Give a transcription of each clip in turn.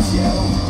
Brasil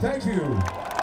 Thank you.